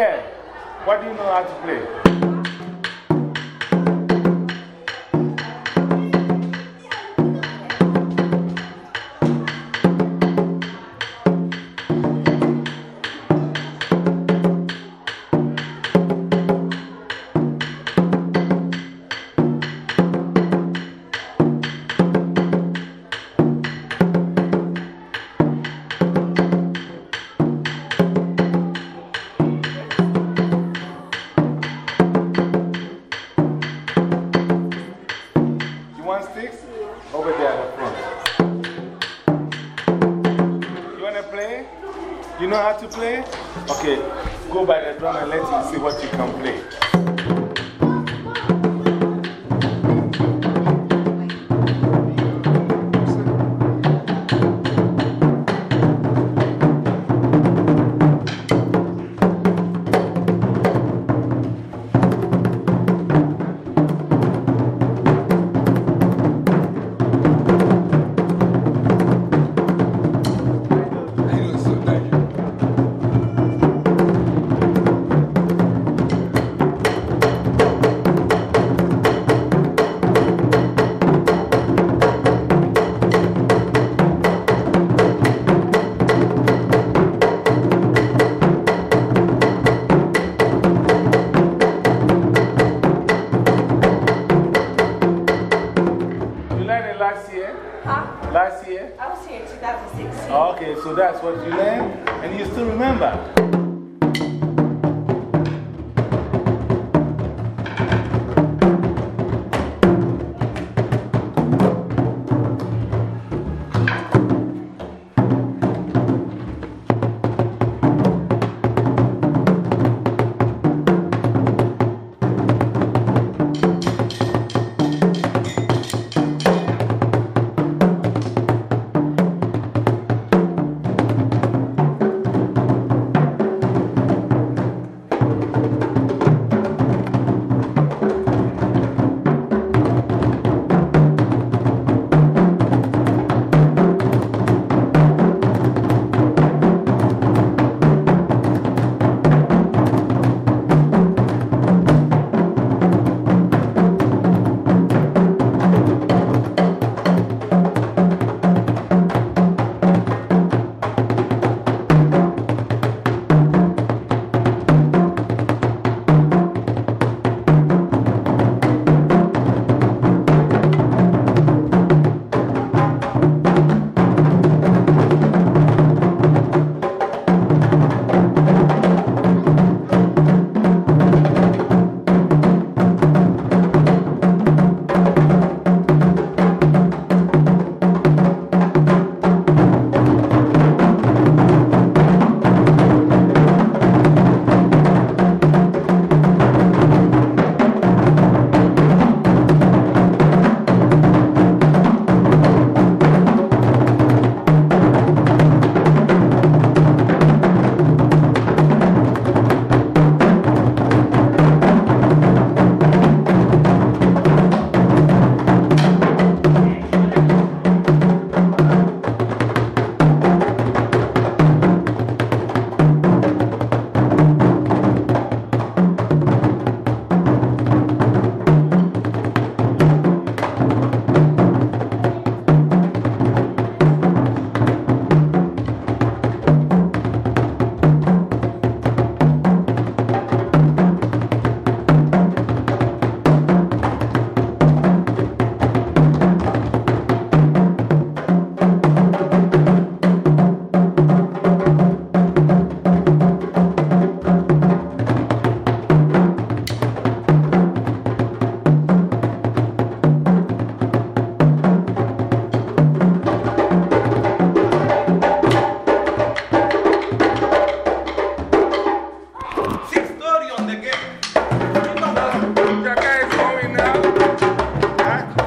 there. What do you know how to play? To play? You know how to play? Okay, go by the drum and let him see what you can play. Last year? Huh? Last year? I was here in 2006. Okay, so that's what you learned, and you still remember.